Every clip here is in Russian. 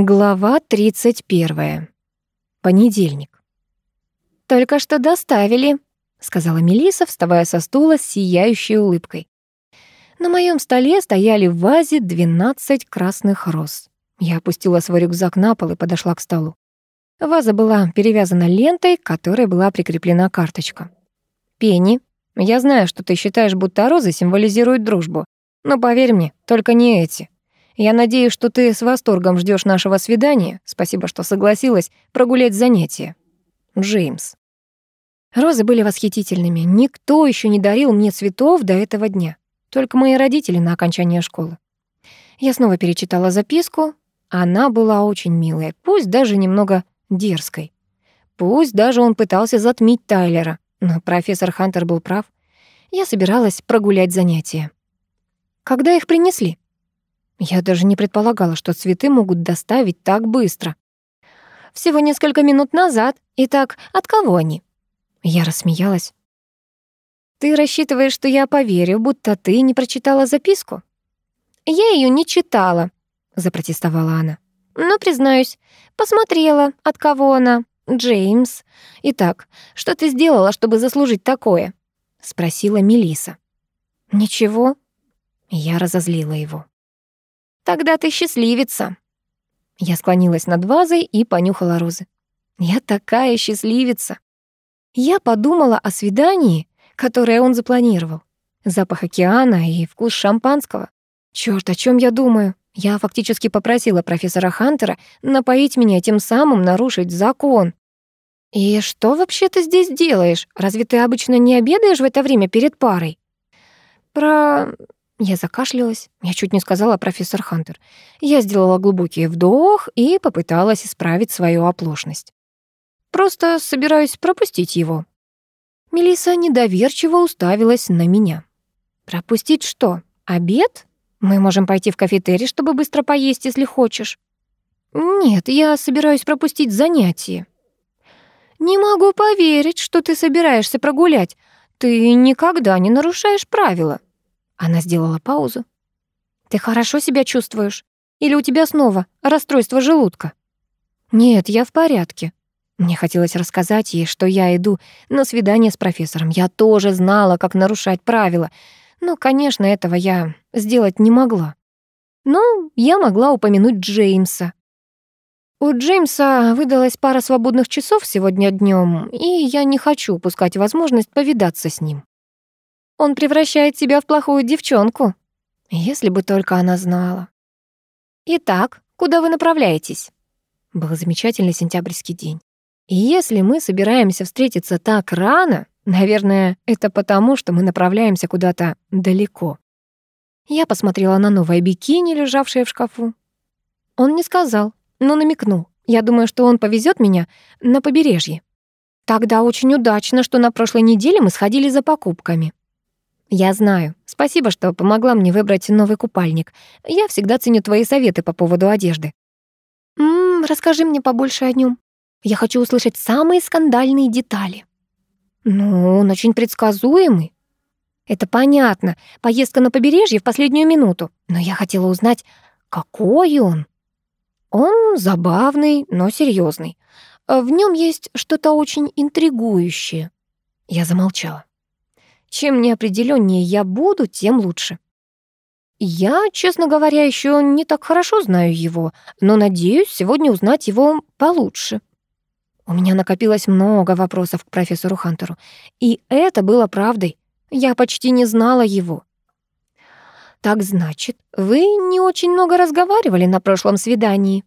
Глава 31. Понедельник. «Только что доставили», — сказала Мелиса, вставая со стула с сияющей улыбкой. На моем столе стояли в вазе 12 красных роз. Я опустила свой рюкзак на пол и подошла к столу. Ваза была перевязана лентой, к которой была прикреплена карточка. «Пенни, я знаю, что ты считаешь, будто розы символизируют дружбу. Но поверь мне, только не эти. Я надеюсь, что ты с восторгом ждешь нашего свидания. Спасибо, что согласилась прогулять занятия. Джеймс. Розы были восхитительными. Никто еще не дарил мне цветов до этого дня. Только мои родители на окончание школы. Я снова перечитала записку. Она была очень милая, пусть даже немного дерзкой. Пусть даже он пытался затмить Тайлера, но профессор Хантер был прав. Я собиралась прогулять занятия. Когда их принесли? Я даже не предполагала, что цветы могут доставить так быстро. Всего несколько минут назад. Итак, от кого они? Я рассмеялась. Ты рассчитываешь, что я поверю, будто ты не прочитала записку? Я ее не читала, запротестовала она. Но, признаюсь, посмотрела, от кого она. Джеймс. Итак, что ты сделала, чтобы заслужить такое? спросила Мелиса. Ничего. Я разозлила его. Тогда ты счастливица». Я склонилась над вазой и понюхала розы. Я такая счастливица. Я подумала о свидании, которое он запланировал. Запах океана и вкус шампанского. Чёрт, о чем я думаю? Я фактически попросила профессора Хантера напоить меня, тем самым нарушить закон. «И что вообще ты здесь делаешь? Разве ты обычно не обедаешь в это время перед парой?» «Про... Я закашлялась. Я чуть не сказала профессор Хантер. Я сделала глубокий вдох и попыталась исправить свою оплошность. Просто собираюсь пропустить его. Мелиса недоверчиво уставилась на меня. Пропустить что? Обед? Мы можем пойти в кафетерий, чтобы быстро поесть, если хочешь. Нет, я собираюсь пропустить занятие. Не могу поверить, что ты собираешься прогулять. Ты никогда не нарушаешь правила. Она сделала паузу. «Ты хорошо себя чувствуешь? Или у тебя снова расстройство желудка?» «Нет, я в порядке». Мне хотелось рассказать ей, что я иду на свидание с профессором. Я тоже знала, как нарушать правила. Но, конечно, этого я сделать не могла. Но я могла упомянуть Джеймса. У Джеймса выдалась пара свободных часов сегодня днем, и я не хочу упускать возможность повидаться с ним. Он превращает тебя в плохую девчонку. Если бы только она знала. Итак, куда вы направляетесь? Был замечательный сентябрьский день. И если мы собираемся встретиться так рано, наверное, это потому, что мы направляемся куда-то далеко. Я посмотрела на новое бикини, лежавшее в шкафу. Он не сказал, но намекнул. Я думаю, что он повезет меня на побережье. Тогда очень удачно, что на прошлой неделе мы сходили за покупками. «Я знаю. Спасибо, что помогла мне выбрать новый купальник. Я всегда ценю твои советы по поводу одежды». «Ммм, расскажи мне побольше о нем. Я хочу услышать самые скандальные детали». «Ну, он очень предсказуемый». «Это понятно. Поездка на побережье в последнюю минуту. Но я хотела узнать, какой он?» «Он забавный, но серьезный. В нем есть что-то очень интригующее». Я замолчала. Чем неопределеннее я буду, тем лучше. Я, честно говоря, еще не так хорошо знаю его, но надеюсь сегодня узнать его получше. У меня накопилось много вопросов к профессору Хантеру, и это было правдой. Я почти не знала его. Так значит, вы не очень много разговаривали на прошлом свидании?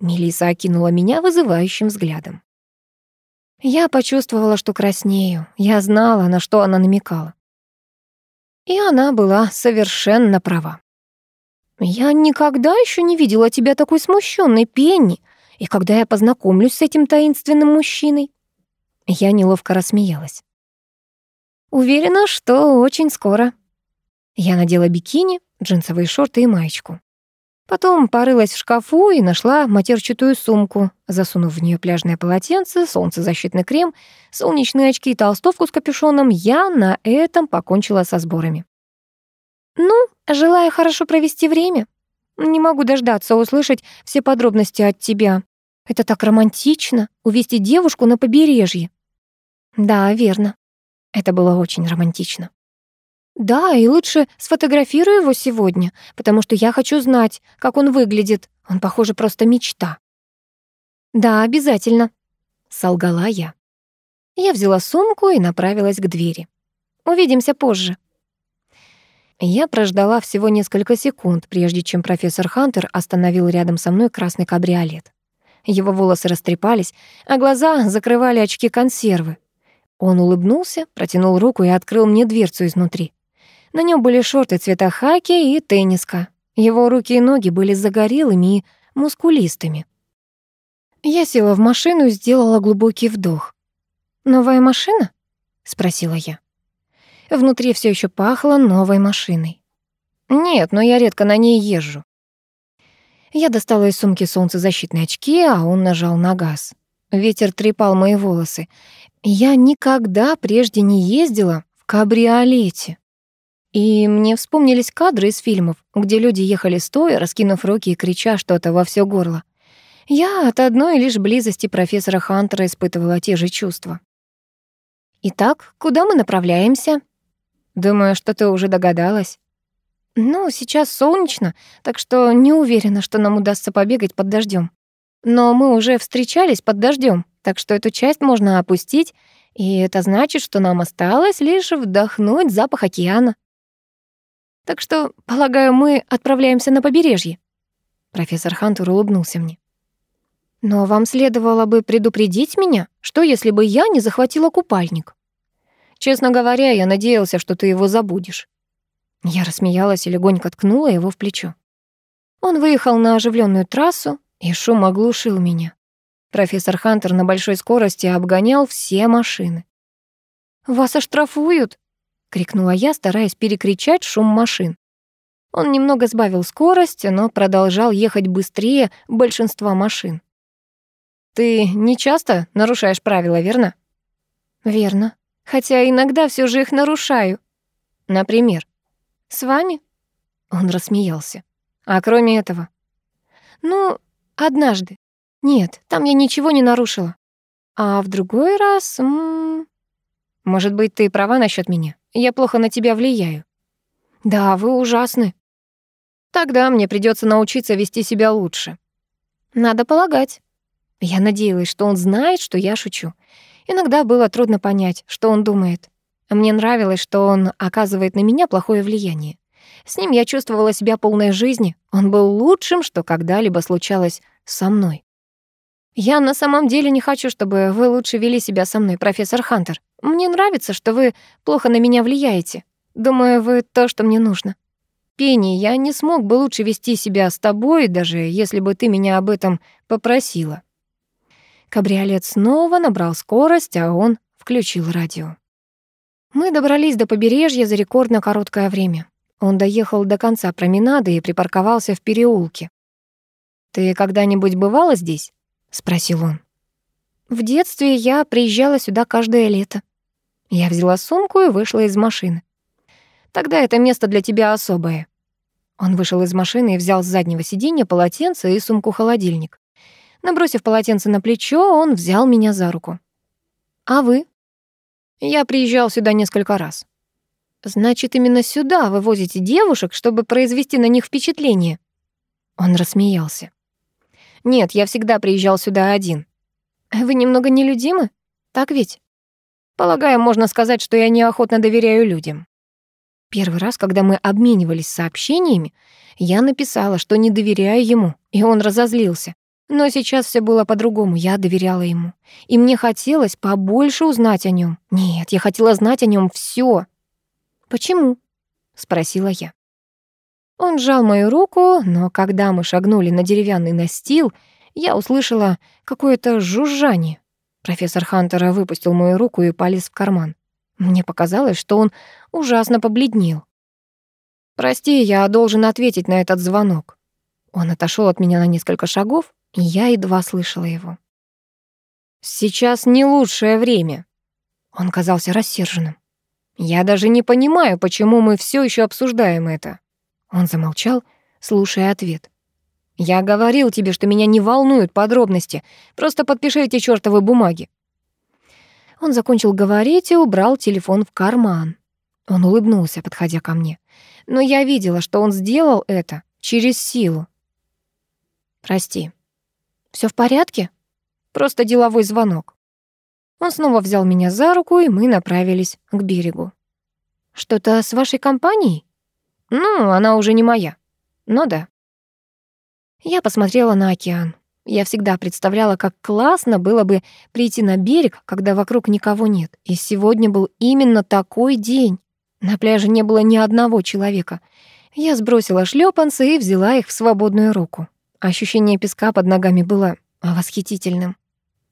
Мелиса окинула меня вызывающим взглядом. Я почувствовала, что краснею. Я знала, на что она намекала. И она была совершенно права. «Я никогда еще не видела тебя такой смущенной, Пенни. И когда я познакомлюсь с этим таинственным мужчиной?» Я неловко рассмеялась. «Уверена, что очень скоро». Я надела бикини, джинсовые шорты и маечку. Потом порылась в шкафу и нашла матерчатую сумку, засунув в нее пляжное полотенце, солнцезащитный крем, солнечные очки и толстовку с капюшоном, я на этом покончила со сборами. «Ну, желаю хорошо провести время». Не могу дождаться услышать все подробности от тебя. Это так романтично — увести девушку на побережье. Да, верно. Это было очень романтично. Да, и лучше сфотографирую его сегодня, потому что я хочу знать, как он выглядит. Он, похоже, просто мечта. Да, обязательно, солгала я. Я взяла сумку и направилась к двери. Увидимся позже. Я прождала всего несколько секунд, прежде чем профессор Хантер остановил рядом со мной красный кабриолет. Его волосы растрепались, а глаза закрывали очки консервы. Он улыбнулся, протянул руку и открыл мне дверцу изнутри. На нем были шорты цвета хаки и тенниска. Его руки и ноги были загорелыми и мускулистыми. Я села в машину и сделала глубокий вдох. «Новая машина?» — спросила я. Внутри все еще пахло новой машиной. «Нет, но я редко на ней езжу». Я достала из сумки солнцезащитные очки, а он нажал на газ. Ветер трепал мои волосы. Я никогда прежде не ездила в кабриолете. И мне вспомнились кадры из фильмов, где люди ехали стоя, раскинув руки и крича что-то во все горло. Я от одной лишь близости профессора Хантера испытывала те же чувства. «Итак, куда мы направляемся?» «Думаю, что ты уже догадалась». «Ну, сейчас солнечно, так что не уверена, что нам удастся побегать под дождем. Но мы уже встречались под дождем, так что эту часть можно опустить, и это значит, что нам осталось лишь вдохнуть запах океана». Так что, полагаю, мы отправляемся на побережье. Профессор Хантер улыбнулся мне. Но вам следовало бы предупредить меня, что если бы я не захватила купальник. Честно говоря, я надеялся, что ты его забудешь. Я рассмеялась и легонько ткнула его в плечо. Он выехал на оживленную трассу, и шум оглушил меня. Профессор Хантер на большой скорости обгонял все машины. «Вас оштрафуют!» — крикнула я, стараясь перекричать шум машин. Он немного сбавил скорость, но продолжал ехать быстрее большинства машин. «Ты не часто нарушаешь правила, верно?» «Верно. Хотя иногда все же их нарушаю. Например?» «С вами?» Он рассмеялся. «А кроме этого?» «Ну, однажды. Нет, там я ничего не нарушила. А в другой раз... Может быть, ты права насчет меня?» Я плохо на тебя влияю. Да, вы ужасны. Тогда мне придется научиться вести себя лучше. Надо полагать. Я надеялась, что он знает, что я шучу. Иногда было трудно понять, что он думает. Мне нравилось, что он оказывает на меня плохое влияние. С ним я чувствовала себя полной жизни. Он был лучшим, что когда-либо случалось со мной. Я на самом деле не хочу, чтобы вы лучше вели себя со мной, профессор Хантер. Мне нравится, что вы плохо на меня влияете. Думаю, вы то, что мне нужно. Пенни, я не смог бы лучше вести себя с тобой, даже если бы ты меня об этом попросила. Кабриолет снова набрал скорость, а он включил радио. Мы добрались до побережья за рекордно короткое время. Он доехал до конца променады и припарковался в переулке. «Ты когда-нибудь бывала здесь?» — спросил он. В детстве я приезжала сюда каждое лето. Я взяла сумку и вышла из машины. Тогда это место для тебя особое. Он вышел из машины и взял с заднего сиденья полотенце и сумку-холодильник. Набросив полотенце на плечо, он взял меня за руку. «А вы?» «Я приезжал сюда несколько раз». «Значит, именно сюда вы возите девушек, чтобы произвести на них впечатление?» Он рассмеялся. «Нет, я всегда приезжал сюда один. Вы немного нелюдимы, так ведь? Полагаю, можно сказать, что я неохотно доверяю людям. Первый раз, когда мы обменивались сообщениями, я написала, что не доверяю ему, и он разозлился. Но сейчас все было по-другому, я доверяла ему. И мне хотелось побольше узнать о нем. Нет, я хотела знать о нем все. «Почему?» — спросила я. Он сжал мою руку, но когда мы шагнули на деревянный настил, я услышала какое-то жужжание. Профессор Хантера выпустил мою руку и полез в карман. Мне показалось, что он ужасно побледнел. «Прости, я должен ответить на этот звонок». Он отошел от меня на несколько шагов, и я едва слышала его. «Сейчас не лучшее время». Он казался рассерженным. «Я даже не понимаю, почему мы все еще обсуждаем это». Он замолчал, слушая ответ. «Я говорил тебе, что меня не волнуют подробности. Просто подпиши эти чёртовы бумаги». Он закончил говорить и убрал телефон в карман. Он улыбнулся, подходя ко мне. Но я видела, что он сделал это через силу. «Прости. Всё в порядке?» Просто деловой звонок. Он снова взял меня за руку, и мы направились к берегу. «Что-то с вашей компанией?» «Ну, она уже не моя. Но да». Я посмотрела на океан. Я всегда представляла, как классно было бы прийти на берег, когда вокруг никого нет. И сегодня был именно такой день. На пляже не было ни одного человека. Я сбросила шлёпанцы и взяла их в свободную руку. Ощущение песка под ногами было восхитительным.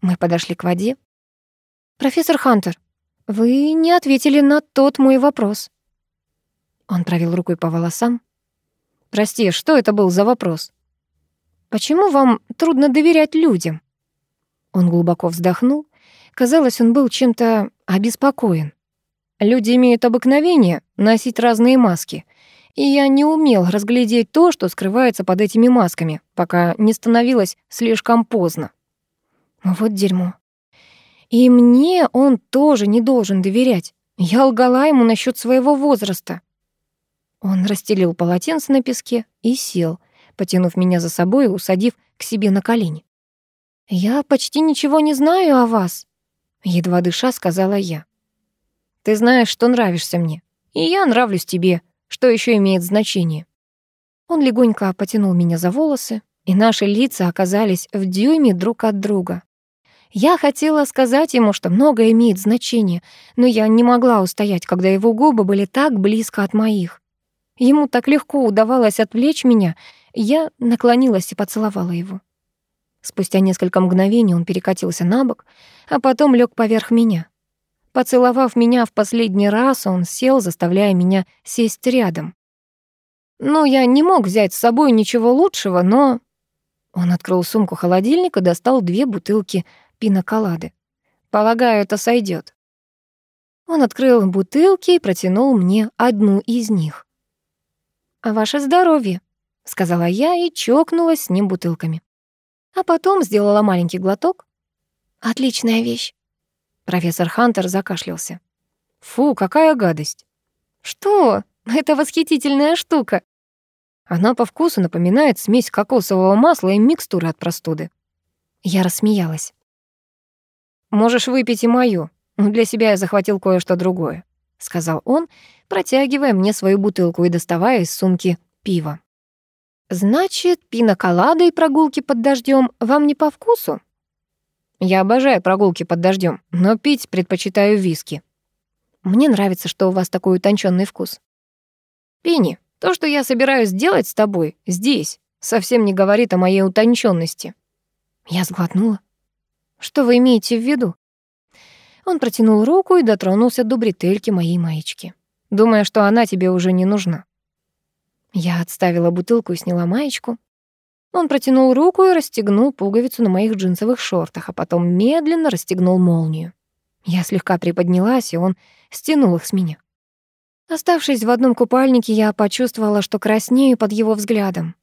Мы подошли к воде. «Профессор Хантер, вы не ответили на тот мой вопрос». Он провел рукой по волосам. «Прости, что это был за вопрос?» «Почему вам трудно доверять людям?» Он глубоко вздохнул. Казалось, он был чем-то обеспокоен. Люди имеют обыкновение носить разные маски, и я не умел разглядеть то, что скрывается под этими масками, пока не становилось слишком поздно. Вот дерьмо. И мне он тоже не должен доверять. Я лгала ему насчет своего возраста. Он расстелил полотенце на песке и сел, потянув меня за собой и усадив к себе на колени. «Я почти ничего не знаю о вас», — едва дыша сказала я. «Ты знаешь, что нравишься мне, и я нравлюсь тебе, что еще имеет значение». Он легонько потянул меня за волосы, и наши лица оказались в дюйме друг от друга. Я хотела сказать ему, что многое имеет значение, но я не могла устоять, когда его губы были так близко от моих. Ему так легко удавалось отвлечь меня, я наклонилась и поцеловала его. Спустя несколько мгновений он перекатился на бок, а потом лег поверх меня. Поцеловав меня в последний раз, он сел, заставляя меня сесть рядом. Ну, я не мог взять с собой ничего лучшего, но... Он открыл сумку холодильника, достал две бутылки пиноколады. Полагаю, это сойдет. Он открыл бутылки и протянул мне одну из них. «А ваше здоровье», — сказала я и чокнулась с ним бутылками. А потом сделала маленький глоток. «Отличная вещь». Профессор Хантер закашлялся. «Фу, какая гадость!» «Что? Это восхитительная штука!» Она по вкусу напоминает смесь кокосового масла и микстуры от простуды. Я рассмеялась. «Можешь выпить и мою. Для себя я захватил кое-что другое», — сказал он, протягивая мне свою бутылку и доставая из сумки пиво. «Значит, пиноколада и прогулки под дождем вам не по вкусу?» Я обожаю прогулки под дождем, но пить предпочитаю виски. Мне нравится, что у вас такой утонченный вкус. Пенни, то, что я собираюсь сделать с тобой здесь, совсем не говорит о моей утонченности. Я сглотнула. Что вы имеете в виду? Он протянул руку и дотронулся до бретельки моей маечки, думая, что она тебе уже не нужна. Я отставила бутылку и сняла маечку. Он протянул руку и расстегнул пуговицу на моих джинсовых шортах, а потом медленно расстегнул молнию. Я слегка приподнялась, и он стянул их с меня. Оставшись в одном купальнике, я почувствовала, что краснею под его взглядом.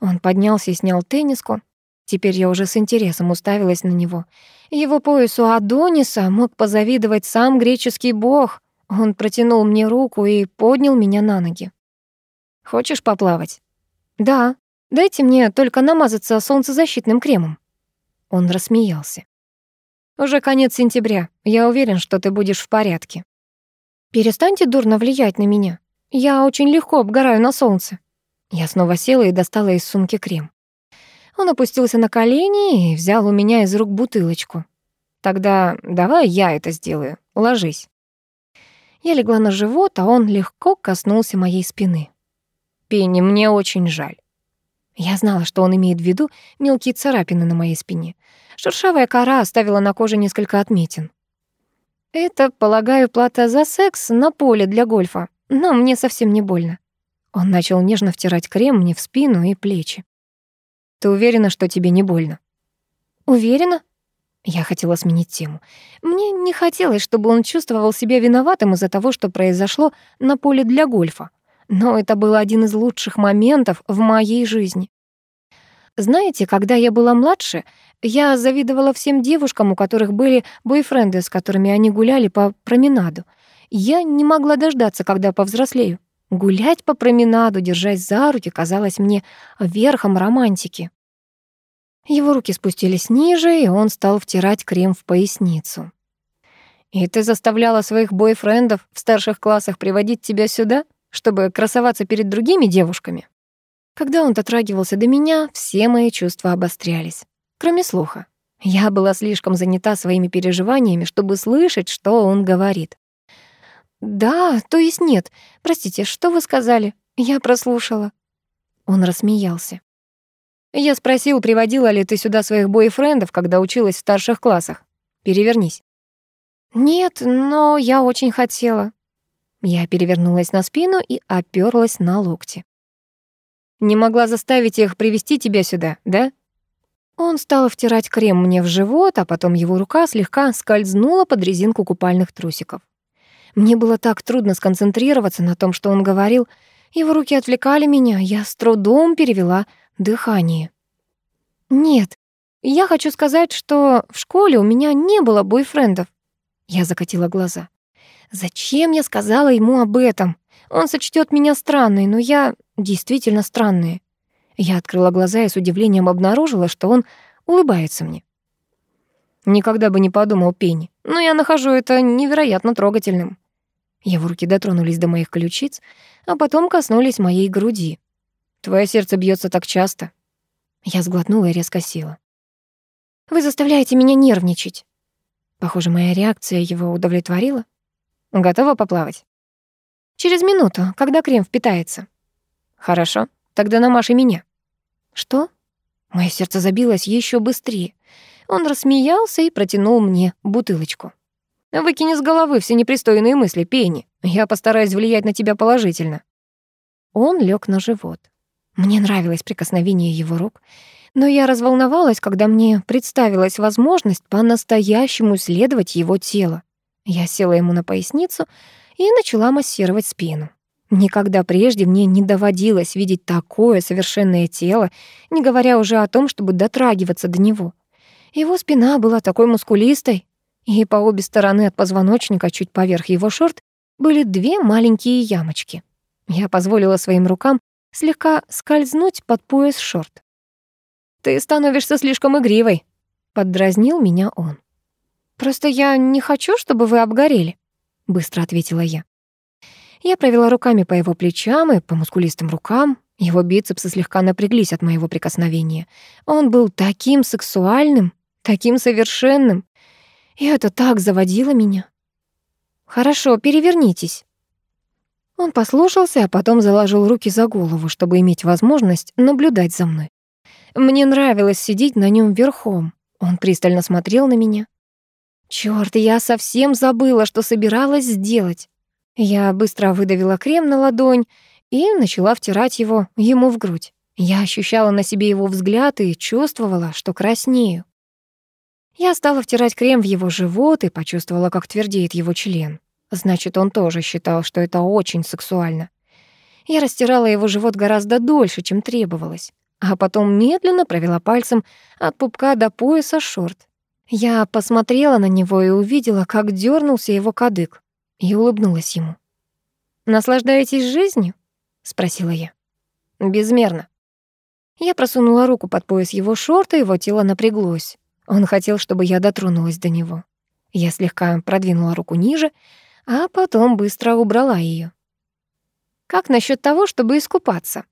Он поднялся и снял тенниску. Теперь я уже с интересом уставилась на него. Его поясу Адониса мог позавидовать сам греческий бог. Он протянул мне руку и поднял меня на ноги. «Хочешь поплавать?» «Да», Дайте мне только намазаться солнцезащитным кремом». Он рассмеялся. «Уже конец сентября. Я уверен, что ты будешь в порядке». «Перестаньте дурно влиять на меня. Я очень легко обгораю на солнце». Я снова села и достала из сумки крем. Он опустился на колени и взял у меня из рук бутылочку. «Тогда давай я это сделаю. Ложись». Я легла на живот, а он легко коснулся моей спины. «Пенни, мне очень жаль. Я знала, что он имеет в виду мелкие царапины на моей спине. Шершавая кора оставила на коже несколько отметин. Это, полагаю, плата за секс на поле для гольфа, но мне совсем не больно. Он начал нежно втирать крем мне в спину и плечи. Ты уверена, что тебе не больно? Уверена? Я хотела сменить тему. Мне не хотелось, чтобы он чувствовал себя виноватым из-за того, что произошло на поле для гольфа. но это был один из лучших моментов в моей жизни. Знаете, когда я была младше, я завидовала всем девушкам, у которых были бойфренды, с которыми они гуляли по променаду. Я не могла дождаться, когда повзрослею. Гулять по променаду, держась за руки, казалось мне верхом романтики. Его руки спустились ниже, и он стал втирать крем в поясницу. «И ты заставляла своих бойфрендов в старших классах приводить тебя сюда, чтобы красоваться перед другими девушками?» Когда он дотрагивался до меня, все мои чувства обострялись, кроме слуха. Я была слишком занята своими переживаниями, чтобы слышать, что он говорит. «Да, то есть нет. Простите, что вы сказали? Я прослушала». Он рассмеялся. Я спросил, приводила ли ты сюда своих бойфрендов, когда училась в старших классах. Перевернись. Нет, но я очень хотела. Я перевернулась на спину и оперлась на локти. Не могла заставить их привести тебя сюда, да? Он стал втирать крем мне в живот, а потом его рука слегка скользнула под резинку купальных трусиков. Мне было так трудно сконцентрироваться на том, что он говорил. Его руки отвлекали меня, я с трудом перевела дыхание. «Нет, я хочу сказать, что в школе у меня не было бойфрендов». Я закатила глаза. «Зачем я сказала ему об этом? Он сочтет меня странной, но я действительно странная». Я открыла глаза и с удивлением обнаружила, что он улыбается мне. Никогда бы не подумал Пенни, но я нахожу это невероятно трогательным. Его руки дотронулись до моих ключиц, а потом коснулись моей груди. Твое сердце бьется так часто. Я сглотнула и резко села. Вы заставляете меня нервничать. Похоже, моя реакция его удовлетворила. Готова поплавать? Через минуту, когда крем впитается. Хорошо, тогда намажь и меня. Что? Мое сердце забилось еще быстрее. Он рассмеялся и протянул мне бутылочку. «Выкини с головы все непристойные мысли, Пенни. Я постараюсь влиять на тебя положительно». Он лег на живот. Мне нравилось прикосновение его рук, но я разволновалась, когда мне представилась возможность по-настоящему исследовать его тело. Я села ему на поясницу и начала массировать спину. Никогда прежде мне не доводилось видеть такое совершенное тело, не говоря уже о том, чтобы дотрагиваться до него. Его спина была такой мускулистой, и по обе стороны от позвоночника, чуть поверх его шорт, были две маленькие ямочки. Я позволила своим рукам слегка скользнуть под пояс шорт. «Ты становишься слишком игривой», — поддразнил меня он. «Просто я не хочу, чтобы вы обгорели», — быстро ответила я. Я провела руками по его плечам и по мускулистым рукам. Его бицепсы слегка напряглись от моего прикосновения. Он был таким сексуальным, таким совершенным. И это так заводило меня. «Хорошо, перевернитесь», он послушался, а потом заложил руки за голову, чтобы иметь возможность наблюдать за мной. Мне нравилось сидеть на нем верхом. Он пристально смотрел на меня. Чёрт, я совсем забыла, что собиралась сделать. Я быстро выдавила крем на ладонь и начала втирать его ему в грудь. Я ощущала на себе его взгляд и чувствовала, что краснею. Я стала втирать крем в его живот и почувствовала, как твердеет его член. Значит, он тоже считал, что это очень сексуально. Я растирала его живот гораздо дольше, чем требовалось, а потом медленно провела пальцем от пупка до пояса шорт. Я посмотрела на него и увидела, как дернулся его кадык, и улыбнулась ему. «Наслаждаетесь жизнью?» — спросила я. «Безмерно». Я просунула руку под пояс его шорта, его тело напряглось. Он хотел, чтобы я дотронулась до него. Я слегка продвинула руку ниже, а потом быстро убрала ее. «Как насчет того, чтобы искупаться?»